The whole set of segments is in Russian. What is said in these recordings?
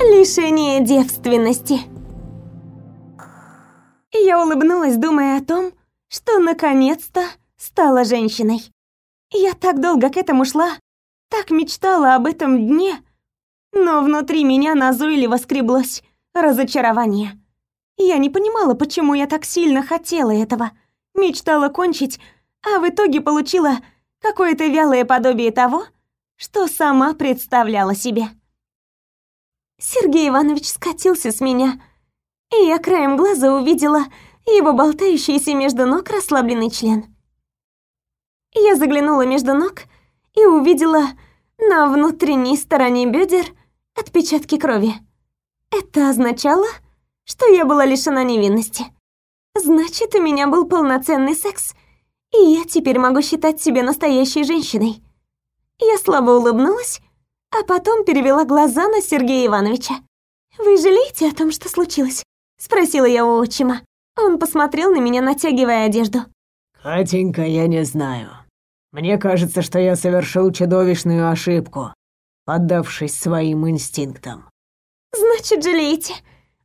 Лишение девственности. Я улыбнулась, думая о том, что наконец-то стала женщиной. Я так долго к этому шла, так мечтала об этом дне, но внутри меня назойливо скреблось разочарование. Я не понимала, почему я так сильно хотела этого. Мечтала кончить, а в итоге получила какое-то вялое подобие того, что сама представляла себе. Сергей Иванович скатился с меня, и я краем глаза увидела его болтающийся между ног расслабленный член. Я заглянула между ног и увидела на внутренней стороне бедер отпечатки крови. Это означало, что я была лишена невинности. Значит, у меня был полноценный секс, и я теперь могу считать себя настоящей женщиной. Я слабо улыбнулась, а потом перевела глаза на Сергея Ивановича. «Вы жалеете о том, что случилось?» — спросила я у отчима. Он посмотрел на меня, натягивая одежду. «Катенька, я не знаю. Мне кажется, что я совершил чудовищную ошибку, поддавшись своим инстинктам». «Значит, жалеете?»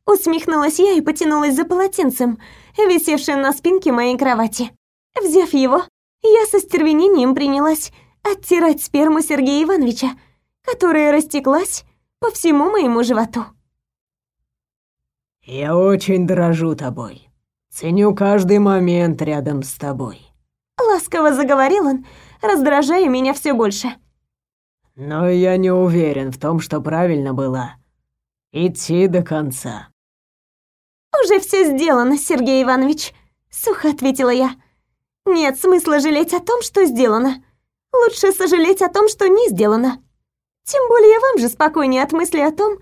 Усмехнулась я и потянулась за полотенцем, висевшим на спинке моей кровати. Взяв его, я со стервенением принялась оттирать сперму Сергея Ивановича, которая растеклась по всему моему животу. «Я очень дорожу тобой. Ценю каждый момент рядом с тобой». Ласково заговорил он, раздражая меня все больше. «Но я не уверен в том, что правильно было идти до конца». «Уже все сделано, Сергей Иванович», — сухо ответила я. «Нет смысла жалеть о том, что сделано. Лучше сожалеть о том, что не сделано. Тем более вам же спокойнее от мысли о том,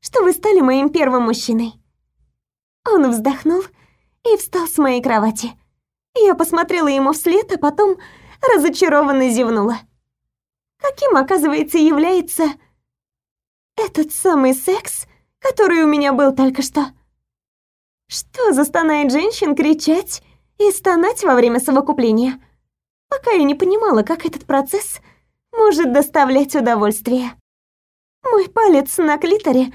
что вы стали моим первым мужчиной». Он вздохнул и встал с моей кровати. Я посмотрела ему вслед, а потом разочарованно зевнула. Каким, оказывается, является этот самый секс, который у меня был только что? Что заставляет женщин кричать и стонать во время совокупления? Пока я не понимала, как этот процесс может доставлять удовольствие. Мой палец на клиторе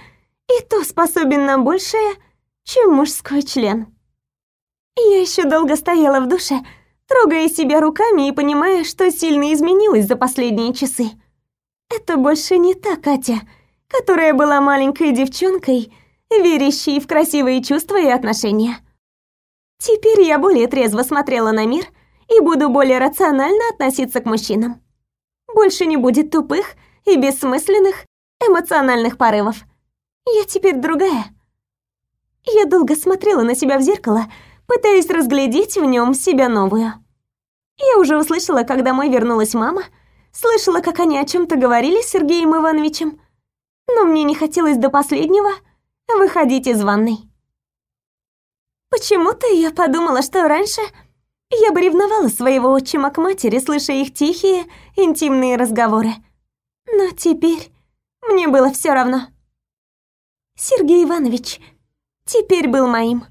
и то способен на большее, чем мужской член. Я еще долго стояла в душе, трогая себя руками и понимая, что сильно изменилась за последние часы. Это больше не та Катя, которая была маленькой девчонкой верящий в красивые чувства и отношения. Теперь я более трезво смотрела на мир и буду более рационально относиться к мужчинам. Больше не будет тупых и бессмысленных эмоциональных порывов. Я теперь другая. Я долго смотрела на себя в зеркало, пытаясь разглядеть в нем себя новую. Я уже услышала, как домой вернулась мама, слышала, как они о чем то говорили с Сергеем Ивановичем, но мне не хотелось до последнего — выходить из ванной. Почему-то я подумала, что раньше я бы ревновала своего отчима к матери, слыша их тихие, интимные разговоры. Но теперь мне было все равно. Сергей Иванович теперь был моим.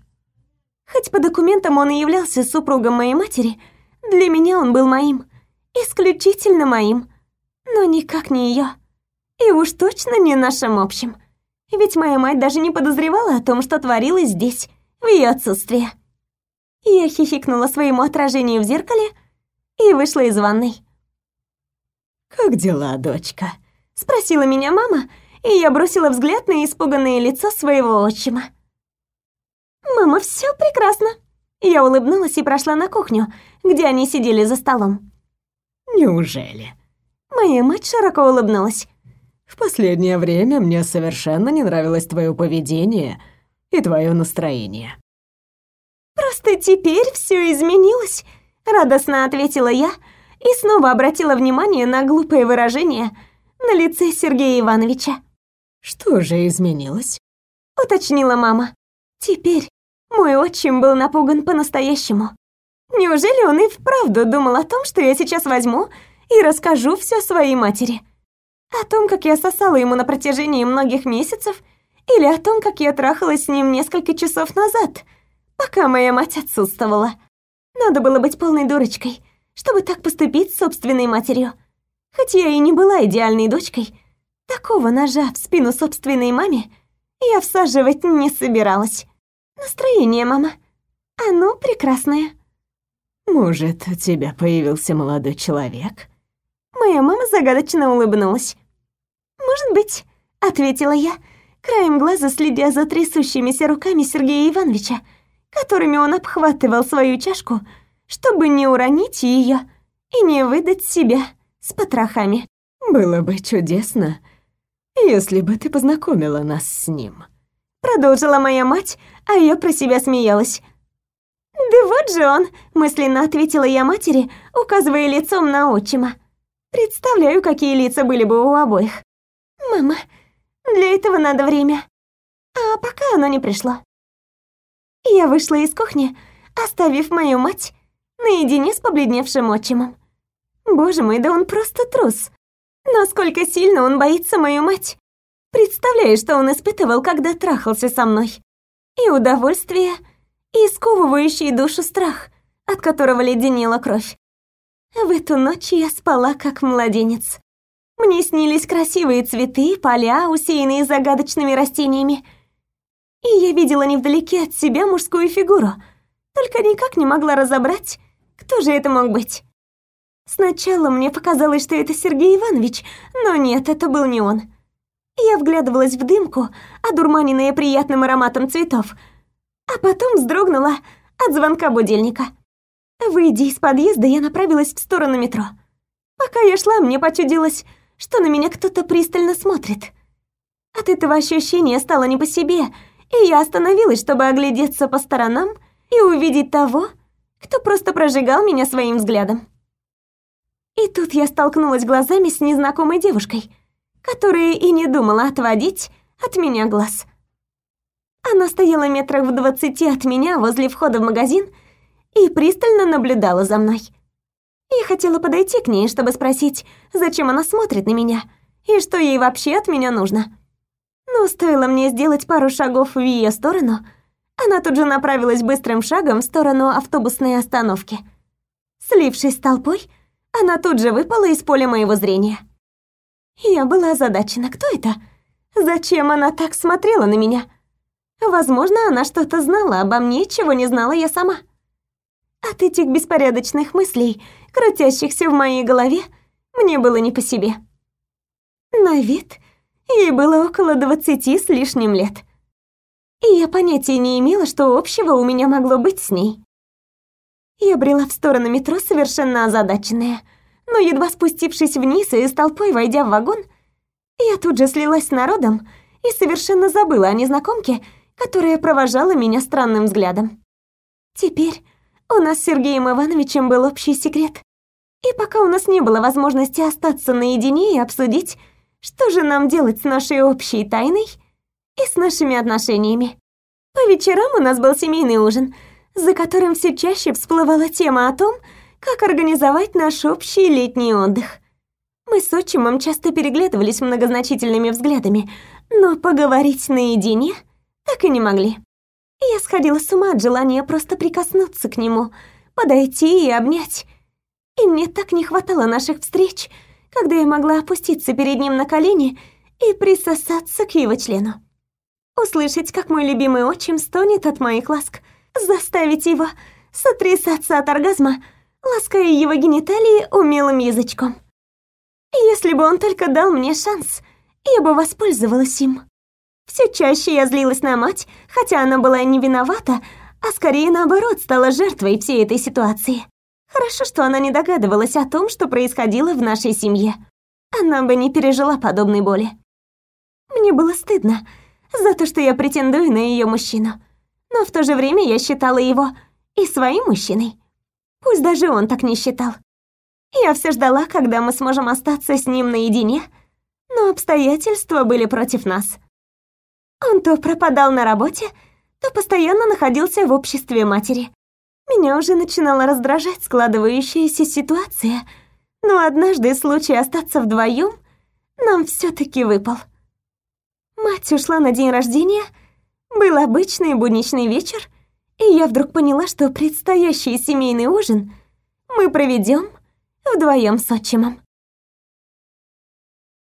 Хоть по документам он и являлся супругом моей матери, для меня он был моим, исключительно моим, но никак не ее. И уж точно не нашим общим ведь моя мать даже не подозревала о том, что творилось здесь, в ее отсутствие. Я хихикнула своему отражению в зеркале и вышла из ванной. «Как дела, дочка?» — спросила меня мама, и я бросила взгляд на испуганное лицо своего отчима. «Мама, все прекрасно!» Я улыбнулась и прошла на кухню, где они сидели за столом. «Неужели?» Моя мать широко улыбнулась. В последнее время мне совершенно не нравилось твое поведение и твое настроение. Просто теперь все изменилось, радостно ответила я и снова обратила внимание на глупое выражение на лице Сергея Ивановича. Что же изменилось? уточнила мама. Теперь мой отчим был напуган по-настоящему. Неужели он и вправду думал о том, что я сейчас возьму и расскажу все своей матери? О том, как я сосала ему на протяжении многих месяцев, или о том, как я трахалась с ним несколько часов назад, пока моя мать отсутствовала. Надо было быть полной дурочкой, чтобы так поступить с собственной матерью. Хоть я и не была идеальной дочкой, такого ножа в спину собственной маме я всаживать не собиралась. Настроение, мама. Оно прекрасное. Может, у тебя появился молодой человек? Моя мама загадочно улыбнулась. Может быть, ответила я, краем глаза следя за трясущимися руками Сергея Ивановича, которыми он обхватывал свою чашку, чтобы не уронить ее и не выдать себя с потрохами. Было бы чудесно, если бы ты познакомила нас с ним. Продолжила моя мать, а я про себя смеялась. «Да вот же он!» – мысленно ответила я матери, указывая лицом на отчима. Представляю, какие лица были бы у обоих. «Мама, для этого надо время. А пока оно не пришло». Я вышла из кухни, оставив мою мать наедине с побледневшим отчимом. Боже мой, да он просто трус. Насколько сильно он боится мою мать. Представляю, что он испытывал, когда трахался со мной. И удовольствие, и сковывающий душу страх, от которого леденела кровь. В эту ночь я спала как младенец. Мне снились красивые цветы, поля, усеянные загадочными растениями. И я видела невдалеке от себя мужскую фигуру, только никак не могла разобрать, кто же это мог быть. Сначала мне показалось, что это Сергей Иванович, но нет, это был не он. Я вглядывалась в дымку, одурманенная приятным ароматом цветов, а потом вздрогнула от звонка будильника. Выйдя из подъезда, я направилась в сторону метро. Пока я шла, мне почудилось, что на меня кто-то пристально смотрит. От этого ощущения стало не по себе, и я остановилась, чтобы оглядеться по сторонам и увидеть того, кто просто прожигал меня своим взглядом. И тут я столкнулась глазами с незнакомой девушкой, которая и не думала отводить от меня глаз. Она стояла метрах в двадцати от меня возле входа в магазин и пристально наблюдала за мной. Я хотела подойти к ней, чтобы спросить, зачем она смотрит на меня и что ей вообще от меня нужно. Но стоило мне сделать пару шагов в ее сторону, она тут же направилась быстрым шагом в сторону автобусной остановки. Слившись с толпой, она тут же выпала из поля моего зрения. Я была озадачена, кто это? Зачем она так смотрела на меня? Возможно, она что-то знала обо мне, чего не знала я сама. От этих беспорядочных мыслей, крутящихся в моей голове, мне было не по себе. На вид ей было около двадцати с лишним лет. И я понятия не имела, что общего у меня могло быть с ней. Я брела в сторону метро совершенно озадаченная, но едва спустившись вниз и с толпой войдя в вагон, я тут же слилась с народом и совершенно забыла о незнакомке, которая провожала меня странным взглядом. Теперь у нас с Сергеем Ивановичем был общий секрет. И пока у нас не было возможности остаться наедине и обсудить, что же нам делать с нашей общей тайной и с нашими отношениями. По вечерам у нас был семейный ужин — за которым все чаще всплывала тема о том, как организовать наш общий летний отдых. Мы с отчимом часто переглядывались многозначительными взглядами, но поговорить наедине так и не могли. Я сходила с ума от желания просто прикоснуться к нему, подойти и обнять. И мне так не хватало наших встреч, когда я могла опуститься перед ним на колени и присосаться к его члену. Услышать, как мой любимый отчим стонет от моих ласк, заставить его сотрясаться от оргазма, лаская его гениталии умелым язычком. Если бы он только дал мне шанс, я бы воспользовалась им. Все чаще я злилась на мать, хотя она была не виновата, а скорее наоборот стала жертвой всей этой ситуации. Хорошо, что она не догадывалась о том, что происходило в нашей семье. Она бы не пережила подобной боли. Мне было стыдно за то, что я претендую на ее мужчину но в то же время я считала его и своим мужчиной. Пусть даже он так не считал. Я все ждала, когда мы сможем остаться с ним наедине, но обстоятельства были против нас. Он то пропадал на работе, то постоянно находился в обществе матери. Меня уже начинала раздражать складывающаяся ситуация, но однажды случай остаться вдвоем нам все таки выпал. Мать ушла на день рождения — был обычный будничный вечер, и я вдруг поняла, что предстоящий семейный ужин мы проведем вдвоем с отчимом.